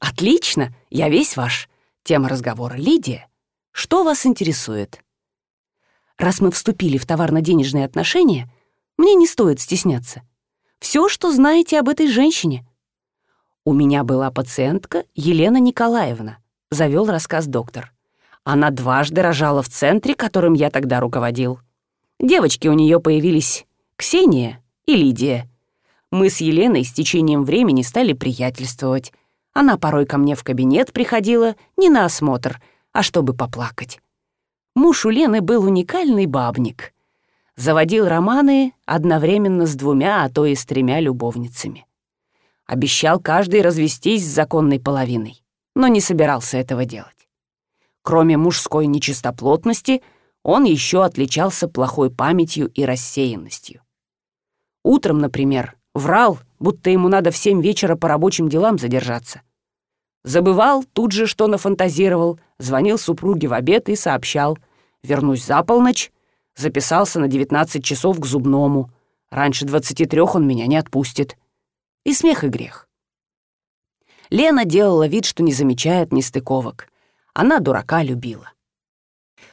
«Отлично, я весь ваш. Тема разговора — Лидия. Что вас интересует? Раз мы вступили в товарно-денежные отношения, мне не стоит стесняться. Все, что знаете об этой женщине. У меня была пациентка Елена Николаевна, завел рассказ доктор. Она дважды рожала в центре, которым я тогда руководил. Девочки у нее появились Ксения и Лидия. Мы с Еленой с течением времени стали приятельствовать. Она порой ко мне в кабинет приходила не на осмотр — а чтобы поплакать. Муж у Лены был уникальный бабник. Заводил романы одновременно с двумя, а то и с тремя любовницами. Обещал каждый развестись с законной половиной, но не собирался этого делать. Кроме мужской нечистоплотности, он еще отличался плохой памятью и рассеянностью. Утром, например, врал, будто ему надо в семь вечера по рабочим делам задержаться. Забывал тут же, что нафантазировал, звонил супруге в обед и сообщал. «Вернусь за полночь». Записался на 19 часов к зубному. Раньше 23 он меня не отпустит. И смех, и грех. Лена делала вид, что не замечает нестыковок. Она дурака любила.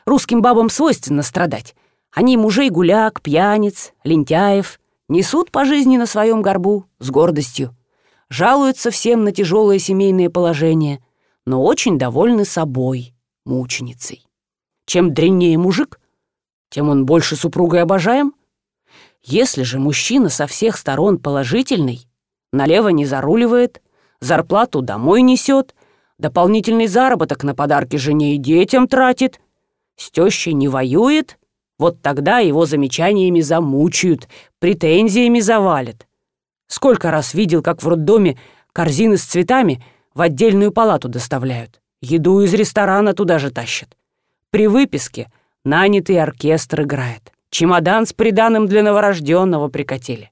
Русским бабам свойственно страдать. Они мужей гуляк, пьяниц, лентяев несут по жизни на своем горбу с гордостью жалуются всем на тяжелое семейное положение, но очень довольны собой, мученицей. Чем дреннее мужик, тем он больше супругой обожаем. Если же мужчина со всех сторон положительный, налево не заруливает, зарплату домой несет, дополнительный заработок на подарки жене и детям тратит, с тещей не воюет, вот тогда его замечаниями замучают, претензиями завалят. Сколько раз видел, как в роддоме корзины с цветами в отдельную палату доставляют. Еду из ресторана туда же тащат. При выписке нанятый оркестр играет. Чемодан с приданым для новорожденного прикатили.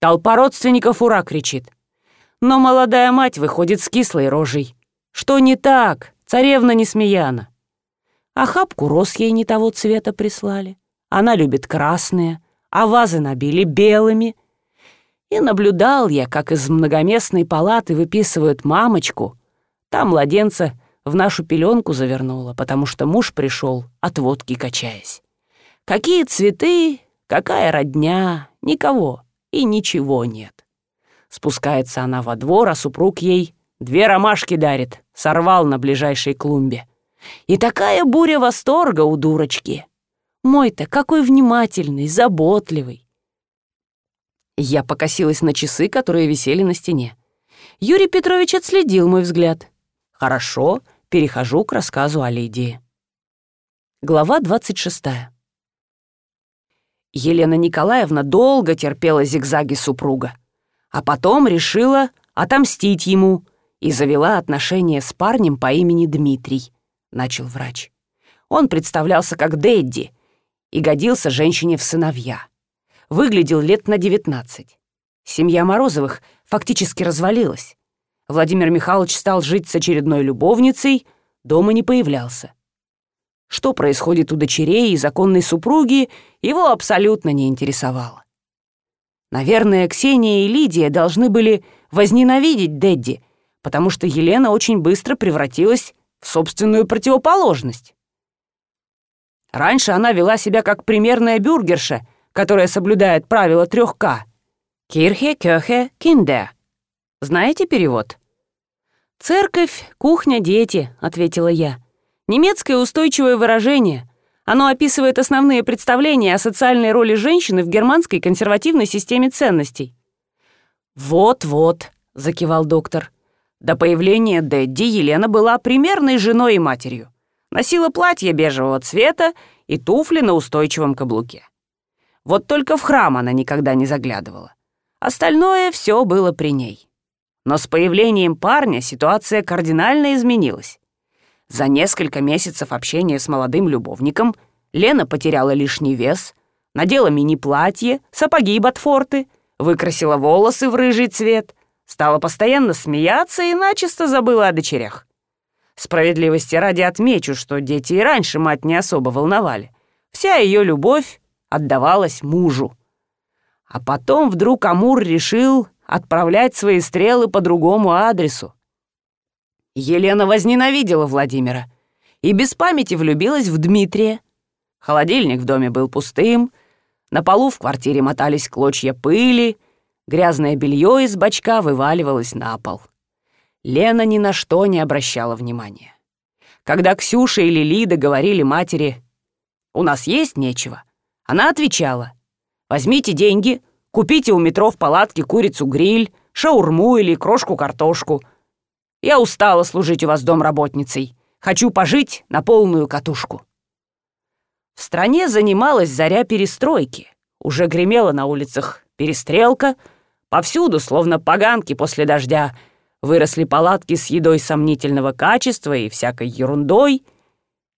Толпа родственников «Ура!» кричит. Но молодая мать выходит с кислой рожей. Что не так, царевна не смеяна. А хапку роз ей не того цвета прислали. Она любит красные, а вазы набили белыми — и наблюдал я, как из многоместной палаты выписывают мамочку. Та младенца в нашу пеленку завернула, потому что муж пришел, от водки качаясь. Какие цветы, какая родня, никого и ничего нет. Спускается она во двор, а супруг ей две ромашки дарит, сорвал на ближайшей клумбе. И такая буря восторга у дурочки. Мой-то какой внимательный, заботливый. Я покосилась на часы, которые висели на стене. Юрий Петрович отследил мой взгляд. Хорошо, перехожу к рассказу о Лидии. Глава 26. Елена Николаевна долго терпела зигзаги супруга, а потом решила отомстить ему и завела отношения с парнем по имени Дмитрий, начал врач. Он представлялся как Дэдди и годился женщине в сыновья выглядел лет на 19. Семья Морозовых фактически развалилась. Владимир Михайлович стал жить с очередной любовницей, дома не появлялся. Что происходит у дочерей и законной супруги, его абсолютно не интересовало. Наверное, Ксения и Лидия должны были возненавидеть Дэдди, потому что Елена очень быстро превратилась собственную противоположность. Раньше она вела себя как примерная бюргерша, которая соблюдает правила трех К. Кирхе, кёхе, кинде. Знаете перевод? «Церковь, кухня, дети», — ответила я. «Немецкое устойчивое выражение. Оно описывает основные представления о социальной роли женщины в германской консервативной системе ценностей». «Вот-вот», — закивал доктор. До появления Дэдди Елена была примерной женой и матерью. Носила платье бежевого цвета и туфли на устойчивом каблуке. Вот только в храм она никогда не заглядывала. Остальное все было при ней. Но с появлением парня ситуация кардинально изменилась. За несколько месяцев общения с молодым любовником Лена потеряла лишний вес, надела мини-платье, сапоги и ботфорты, выкрасила волосы в рыжий цвет, стала постоянно смеяться и начисто забыла о дочерях. Справедливости ради отмечу, что дети и раньше мать не особо волновали. Вся ее любовь отдавалась мужу. А потом вдруг Амур решил отправлять свои стрелы по другому адресу. Елена возненавидела Владимира и без памяти влюбилась в Дмитрия. Холодильник в доме был пустым, на полу в квартире мотались клочья пыли, грязное белье из бачка вываливалось на пол. Лена ни на что не обращала внимания. Когда Ксюша или Лида говорили матери «У нас есть нечего», она отвечала «Возьмите деньги, Купите у метро в палатке курицу-гриль, шаурму или крошку-картошку. Я устала служить у вас домработницей. Хочу пожить на полную катушку». В стране занималась заря перестройки. Уже гремела на улицах перестрелка. Повсюду, словно поганки после дождя, выросли палатки с едой сомнительного качества и всякой ерундой.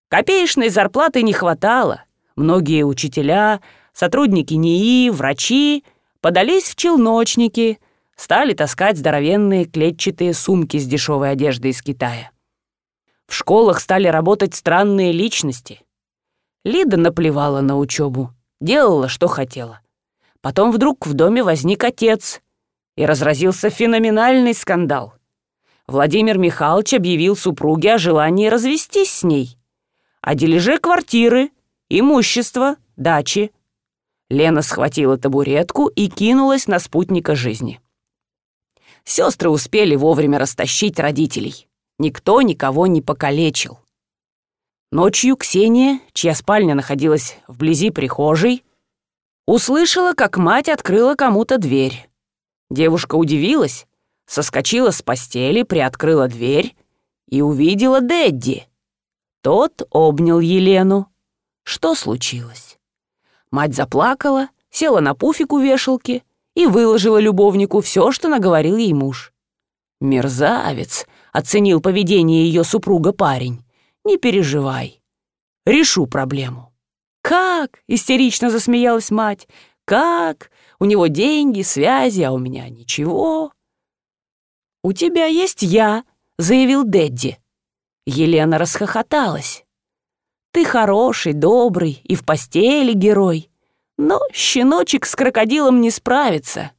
Копеечной зарплаты не хватало. Многие учителя, сотрудники НИИ, врачи — подались в челночники, стали таскать здоровенные клетчатые сумки с дешевой одеждой из Китая. В школах стали работать странные личности. Лида наплевала на учебу, делала, что хотела. Потом вдруг в доме возник отец, и разразился феноменальный скандал. Владимир Михайлович объявил супруге о желании развестись с ней, о дележе квартиры, имущества, дачи. Лена схватила табуретку и кинулась на спутника жизни. Сестры успели вовремя растащить родителей. Никто никого не покалечил. Ночью Ксения, чья спальня находилась вблизи прихожей, услышала, как мать открыла кому-то дверь. Девушка удивилась, соскочила с постели, приоткрыла дверь и увидела Дэдди. Тот обнял Елену. Что случилось? Мать заплакала, села на пуфик у вешалки и выложила любовнику все, что наговорил ей муж. «Мерзавец!» — оценил поведение ее супруга парень. «Не переживай. Решу проблему». «Как?» — истерично засмеялась мать. «Как? У него деньги, связи, а у меня ничего». «У тебя есть я», — заявил Дэдди. Елена расхохоталась. Ты хороший, добрый и в постели герой. Но щеночек с крокодилом не справится.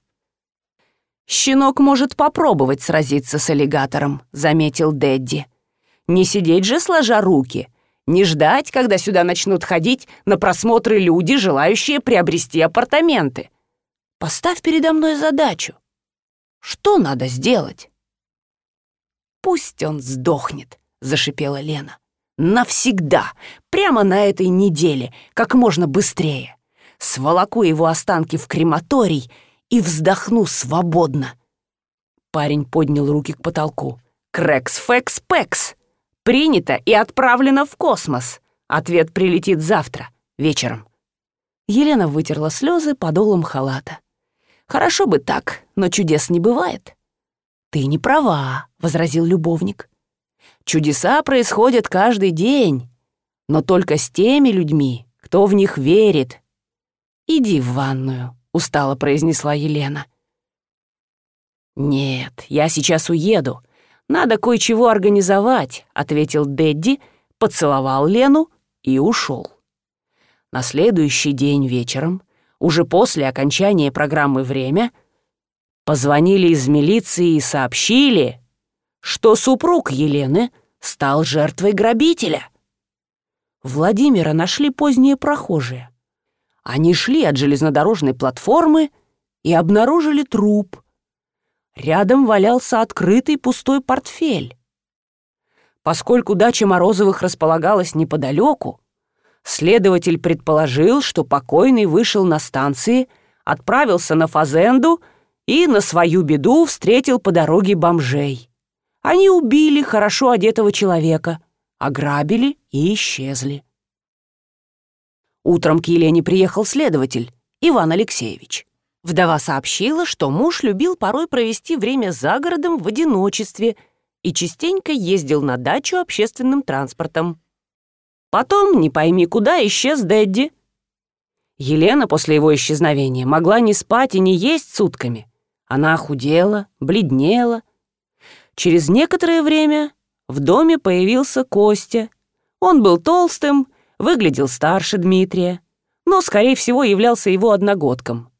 «Щенок может попробовать сразиться с аллигатором», — заметил Дэдди. «Не сидеть же, сложа руки, не ждать, когда сюда начнут ходить на просмотры люди, желающие приобрести апартаменты. Поставь передо мной задачу. Что надо сделать?» «Пусть он сдохнет», — зашипела Лена. Навсегда, прямо на этой неделе, как можно быстрее. Сволоку его останки в крематорий и вздохну свободно. Парень поднял руки к потолку. «Крэкс-фэкс-пэкс! Принято и отправлено в космос. Ответ прилетит завтра, вечером». Елена вытерла слезы подолом халата. «Хорошо бы так, но чудес не бывает». «Ты не права», — возразил любовник. Чудеса происходят каждый день, но только с теми людьми, кто в них верит. «Иди в ванную», — устало произнесла Елена. «Нет, я сейчас уеду. Надо кое-чего организовать», — ответил Дэдди, поцеловал Лену и ушел. На следующий день вечером, уже после окончания программы «Время», позвонили из милиции и сообщили, что супруг Елены стал жертвой грабителя. Владимира нашли поздние прохожие. Они шли от железнодорожной платформы и обнаружили труп. Рядом валялся открытый пустой портфель. Поскольку дача Морозовых располагалась неподалеку, следователь предположил, что покойный вышел на станции, отправился на Фазенду и на свою беду встретил по дороге бомжей. Они убили хорошо одетого человека, ограбили и исчезли. Утром к Елене приехал следователь, Иван Алексеевич. Вдова сообщила, что муж любил порой провести время за городом в одиночестве и частенько ездил на дачу общественным транспортом. Потом, не пойми куда, исчез Дэдди. Елена после его исчезновения могла не спать и не есть сутками. Она охудела, бледнела. Через некоторое время в доме появился Костя. Он был толстым, выглядел старше Дмитрия, но, скорее всего, являлся его одногодком.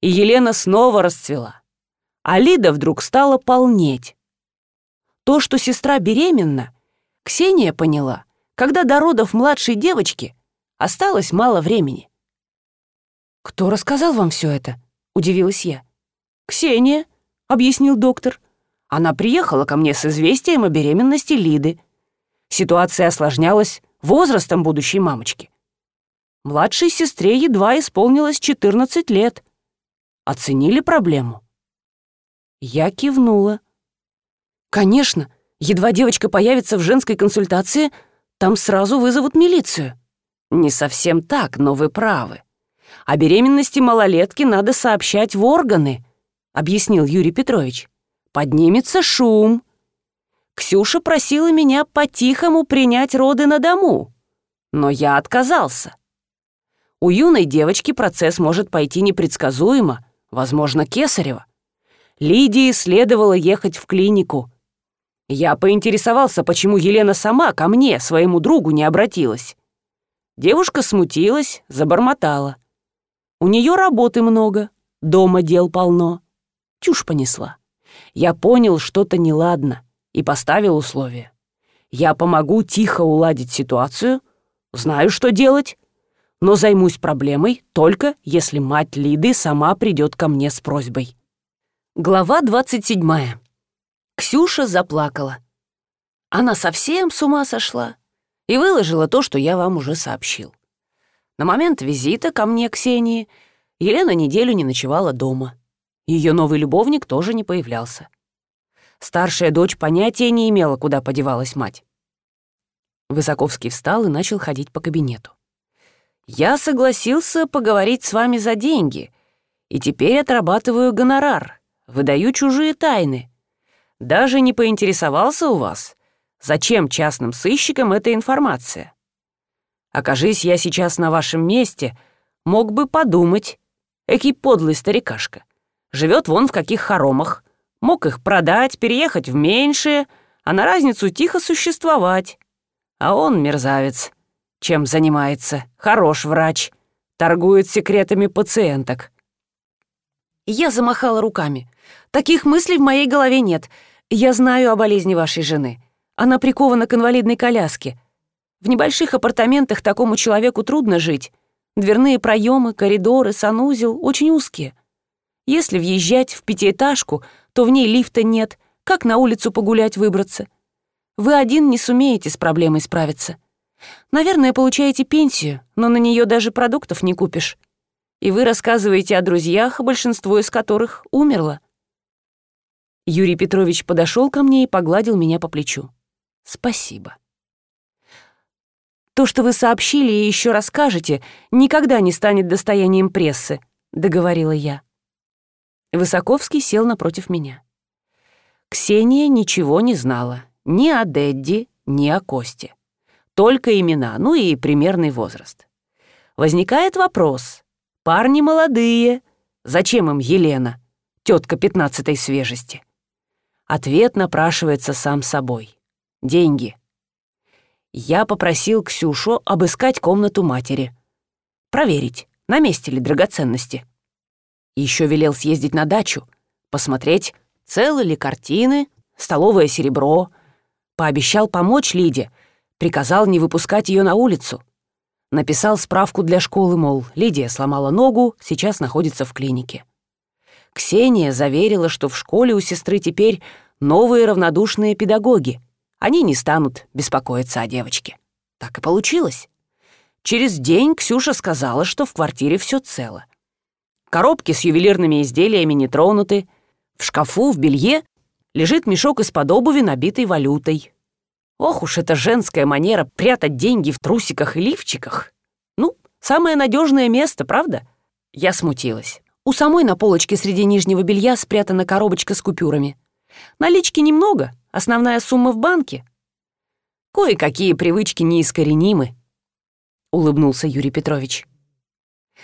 И Елена снова расцвела. А Лида вдруг стала полнеть. То, что сестра беременна, Ксения поняла, когда до родов младшей девочки осталось мало времени. «Кто рассказал вам все это?» — удивилась я. «Ксения», — объяснил доктор. «Она приехала ко мне с известием о беременности Лиды. Ситуация осложнялась возрастом будущей мамочки. Младшей сестре едва исполнилось 14 лет. Оценили проблему? Я кивнула. Конечно, едва девочка появится в женской консультации, там сразу вызовут милицию. Не совсем так, но вы правы. О беременности малолетки надо сообщать в органы, объяснил Юрий Петрович. Поднимется шум. Ксюша просила меня по-тихому принять роды на дому, но я отказался. У юной девочки процесс может пойти непредсказуемо, возможно, кесарево. Лидии следовало ехать в клинику. Я поинтересовался, почему Елена сама ко мне, своему другу, не обратилась. Девушка смутилась, забормотала. У нее работы много, дома дел полно. Чушь понесла. Я понял, что-то неладно и поставил условие. Я помогу тихо уладить ситуацию, знаю, что делать, но займусь проблемой только если мать Лиды сама придет ко мне с просьбой. Глава 27. Ксюша заплакала. Она совсем с ума сошла и выложила то, что я вам уже сообщил. На момент визита ко мне Ксении Елена неделю не ночевала дома. Ее новый любовник тоже не появлялся. Старшая дочь понятия не имела, куда подевалась мать. Высоковский встал и начал ходить по кабинету. «Я согласился поговорить с вами за деньги, и теперь отрабатываю гонорар, выдаю чужие тайны. Даже не поинтересовался у вас, зачем частным сыщикам эта информация. Окажись я сейчас на вашем месте, мог бы подумать, экий подлый старикашка. Живет вон в каких хоромах, Мог их продать, переехать в меньшие, а на разницу тихо существовать. А он мерзавец. Чем занимается? Хорош врач. Торгует секретами пациенток. Я замахала руками. Таких мыслей в моей голове нет. Я знаю о болезни вашей жены. Она прикована к инвалидной коляске. В небольших апартаментах такому человеку трудно жить. Дверные проемы, коридоры, санузел очень узкие. Если въезжать в пятиэтажку, то в ней лифта нет. Как на улицу погулять выбраться? Вы один не сумеете с проблемой справиться. Наверное, получаете пенсию, но на нее даже продуктов не купишь. И вы рассказываете о друзьях, большинство из которых умерло. Юрий Петрович подошел ко мне и погладил меня по плечу. Спасибо. То, что вы сообщили и еще расскажете, никогда не станет достоянием прессы, договорила я. Высоковский сел напротив меня. Ксения ничего не знала ни о Дэдди, ни о Косте. Только имена, ну и примерный возраст. Возникает вопрос. Парни молодые. Зачем им Елена, тетка пятнадцатой свежести? Ответ напрашивается сам собой. Деньги. Я попросил Ксюшу обыскать комнату матери. Проверить, на месте ли драгоценности. Еще велел съездить на дачу, посмотреть, целы ли картины, столовое серебро. Пообещал помочь Лиде, Приказал не выпускать ее на улицу. Написал справку для школы, мол, Лидия сломала ногу, сейчас находится в клинике. Ксения заверила, что в школе у сестры теперь новые равнодушные педагоги. Они не станут беспокоиться о девочке. Так и получилось. Через день Ксюша сказала, что в квартире все цело. Коробки с ювелирными изделиями не тронуты. В шкафу, в белье лежит мешок из-под обуви, набитый валютой. Ох уж эта женская манера прятать деньги в трусиках и лифчиках. Ну, самое надежное место, правда? Я смутилась. У самой на полочке среди нижнего белья спрятана коробочка с купюрами. Налички немного, основная сумма в банке. Кое-какие привычки неискоренимы, улыбнулся Юрий Петрович.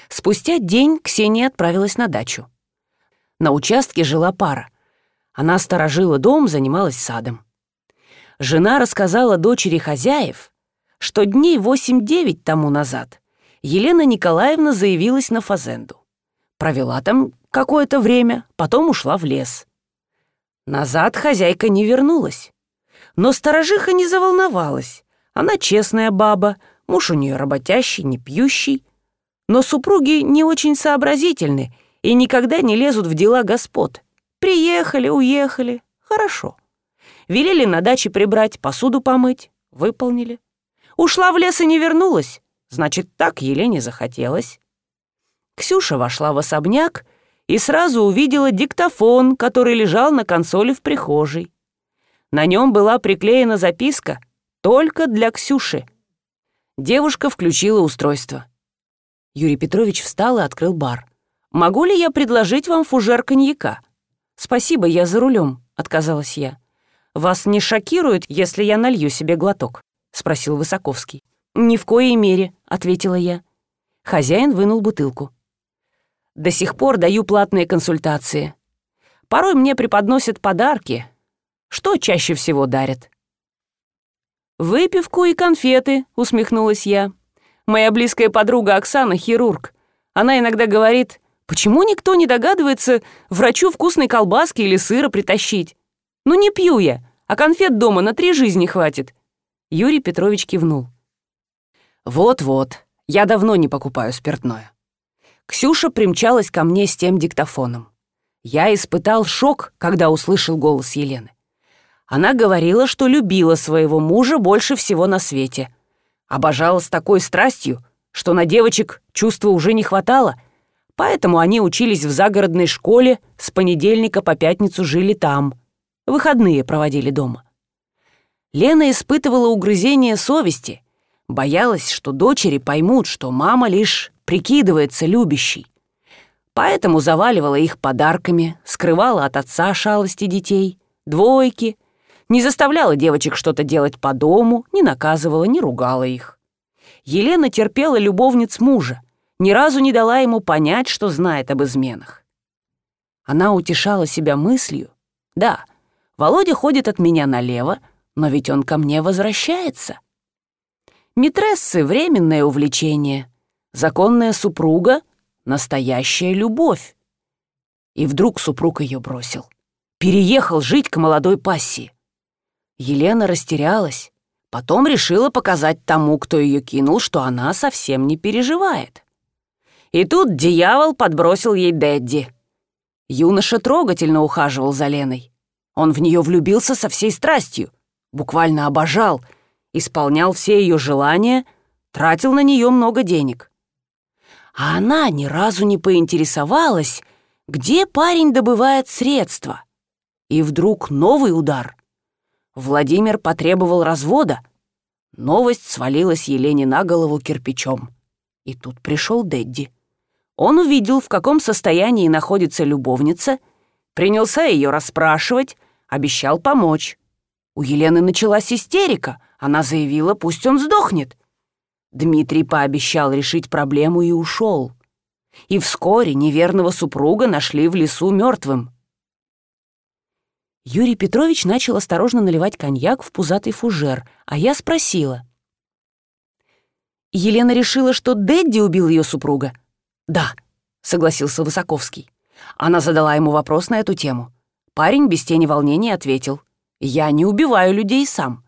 Спустя день Ксения отправилась на дачу. На участке жила пара. Она сторожила дом, занималась садом. Жена рассказала дочери хозяев, что дней 8-9 тому назад Елена Николаевна заявилась на фазенду. Провела там какое-то время, потом ушла в лес. Назад хозяйка не вернулась. Но сторожиха не заволновалась. Она честная баба, муж у нее работящий, не пьющий. Но супруги не очень сообразительны и никогда не лезут в дела господ. Приехали, уехали. Хорошо. Велели на даче прибрать, посуду помыть. Выполнили. Ушла в лес и не вернулась. Значит, так Елене захотелось. Ксюша вошла в особняк и сразу увидела диктофон, который лежал на консоли в прихожей. На нем была приклеена записка «Только для Ксюши». Девушка включила устройство. Юрий Петрович встал и открыл бар. «Могу ли я предложить вам фужер коньяка?» «Спасибо, я за рулем», — отказалась я. «Вас не шокирует, если я налью себе глоток?» — спросил Высоковский. «Ни в коей мере», — ответила я. Хозяин вынул бутылку. «До сих пор даю платные консультации. Порой мне преподносят подарки. Что чаще всего дарят?» «Выпивку и конфеты», — усмехнулась я. «Моя близкая подруга Оксана — хирург. Она иногда говорит, почему никто не догадывается врачу вкусной колбаски или сыра притащить? Ну не пью я, а конфет дома на три жизни хватит». Юрий Петрович кивнул. «Вот-вот, я давно не покупаю спиртное». Ксюша примчалась ко мне с тем диктофоном. Я испытал шок, когда услышал голос Елены. Она говорила, что любила своего мужа больше всего на свете. Обожала с такой страстью, что на девочек чувства уже не хватало, поэтому они учились в загородной школе, с понедельника по пятницу жили там. Выходные проводили дома. Лена испытывала угрызение совести, боялась, что дочери поймут, что мама лишь прикидывается любящей. Поэтому заваливала их подарками, скрывала от отца шалости детей, двойки, не заставляла девочек что-то делать по дому, не наказывала, не ругала их. Елена терпела любовниц мужа, ни разу не дала ему понять, что знает об изменах. Она утешала себя мыслью, да, Володя ходит от меня налево, но ведь он ко мне возвращается. Митрессы — временное увлечение, законная супруга — настоящая любовь. И вдруг супруг ее бросил. Переехал жить к молодой пассии. Елена растерялась, потом решила показать тому, кто ее кинул, что она совсем не переживает. И тут дьявол подбросил ей Дэдди. Юноша трогательно ухаживал за Леной. Он в нее влюбился со всей страстью, буквально обожал, исполнял все ее желания, тратил на нее много денег. А она ни разу не поинтересовалась, где парень добывает средства. И вдруг новый удар. Владимир потребовал развода. Новость свалилась Елене на голову кирпичом. И тут пришел Дэдди. Он увидел, в каком состоянии находится любовница — Принялся ее расспрашивать, обещал помочь. У Елены началась истерика. Она заявила, пусть он сдохнет. Дмитрий пообещал решить проблему и ушел. И вскоре неверного супруга нашли в лесу мертвым. Юрий Петрович начал осторожно наливать коньяк в пузатый фужер, а я спросила. Елена решила, что Дэдди убил ее супруга? «Да», — согласился Высоковский. Она задала ему вопрос на эту тему. Парень без тени волнения ответил. «Я не убиваю людей сам.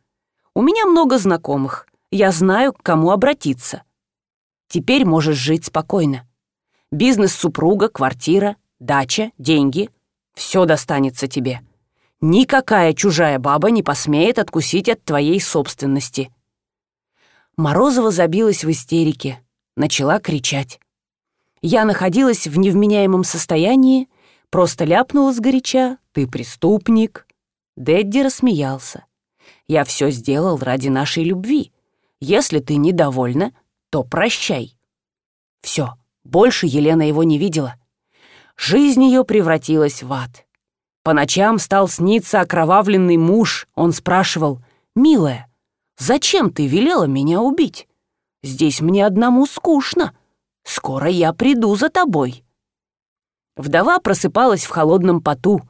У меня много знакомых. Я знаю, к кому обратиться. Теперь можешь жить спокойно. Бизнес супруга, квартира, дача, деньги — все достанется тебе. Никакая чужая баба не посмеет откусить от твоей собственности. Морозова забилась в истерике, начала кричать. Я находилась в невменяемом состоянии, просто ляпнула сгоряча «ты преступник». Дэдди рассмеялся. «Я все сделал ради нашей любви. Если ты недовольна, то прощай». Все, больше Елена его не видела. Жизнь ее превратилась в ад. По ночам стал сниться окровавленный муж. Он спрашивал, «Милая, Зачем ты велела меня убить? Здесь мне одному скучно. Скоро я приду за тобой». Вдова просыпалась в холодном поту,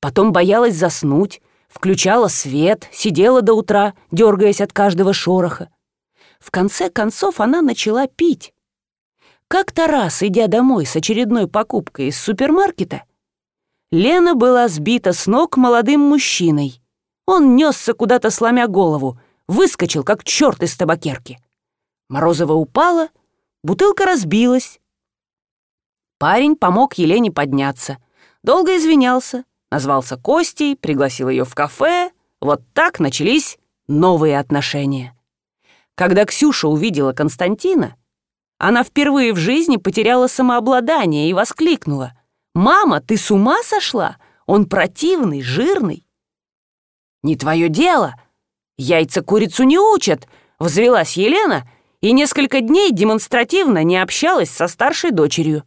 потом боялась заснуть, включала свет, сидела до утра, дергаясь от каждого шороха. В конце концов она начала пить. Как-то раз, идя домой с очередной покупкой из супермаркета, Лена была сбита с ног молодым мужчиной. Он несся куда-то, сломя голову, выскочил, как черт из табакерки. Морозова упала, бутылка разбилась. Парень помог Елене подняться, долго извинялся, назвался Костей, пригласил ее в кафе. Вот так начались новые отношения. Когда Ксюша увидела Константина, она впервые в жизни потеряла самообладание и воскликнула. «Мама, ты с ума сошла? Он противный, жирный». «Не твое дело!» «Яйца курицу не учат», — взвелась Елена и несколько дней демонстративно не общалась со старшей дочерью.